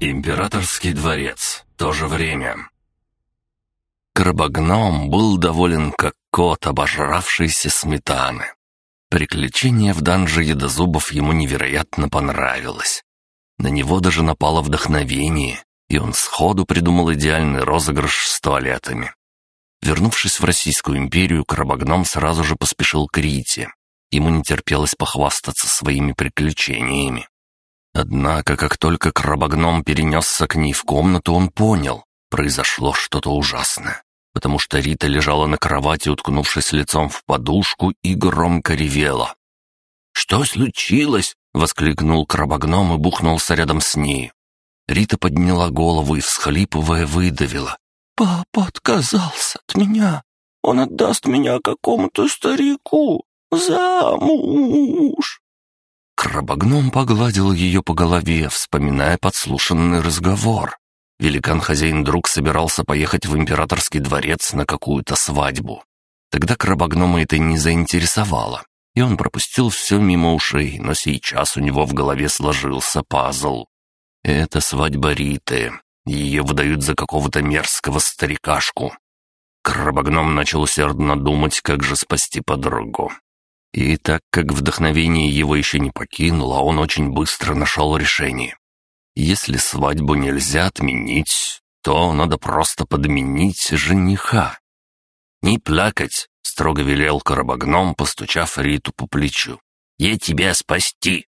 Императорский дворец. То же время. Крабогном был доволен как кот, обожравшийся сметаны. Приключение в данже едозубов ему невероятно понравилось. На него даже напало вдохновение, и он сходу придумал идеальный розыгрыш с туалетами. Вернувшись в Российскую империю, Крабогном сразу же поспешил к Рите. Ему не терпелось похвастаться своими приключениями. Однако, как только Крабогном перенесся к ней в комнату, он понял, произошло что-то ужасное, потому что Рита лежала на кровати, уткнувшись лицом в подушку, и громко ревела. «Что случилось?» — воскликнул Крабогном и бухнулся рядом с ней. Рита подняла голову и, всхлипывая, выдавила. «Папа отказался от меня. Он отдаст меня какому-то старику. Замуж!» Крабогном погладил ее по голове, вспоминая подслушанный разговор. Великан-хозяин-друг собирался поехать в императорский дворец на какую-то свадьбу. Тогда крабогнома это не заинтересовало, и он пропустил все мимо ушей, но сейчас у него в голове сложился пазл. Это свадьба Риты. Ее выдают за какого-то мерзкого старикашку. Крабогном начал усердно думать, как же спасти подругу. И так как вдохновение его еще не покинуло, он очень быстро нашел решение. Если свадьбу нельзя отменить, то надо просто подменить жениха. «Не плакать», — строго велел Карабогном, постучав Риту по плечу. «Я тебя спасти.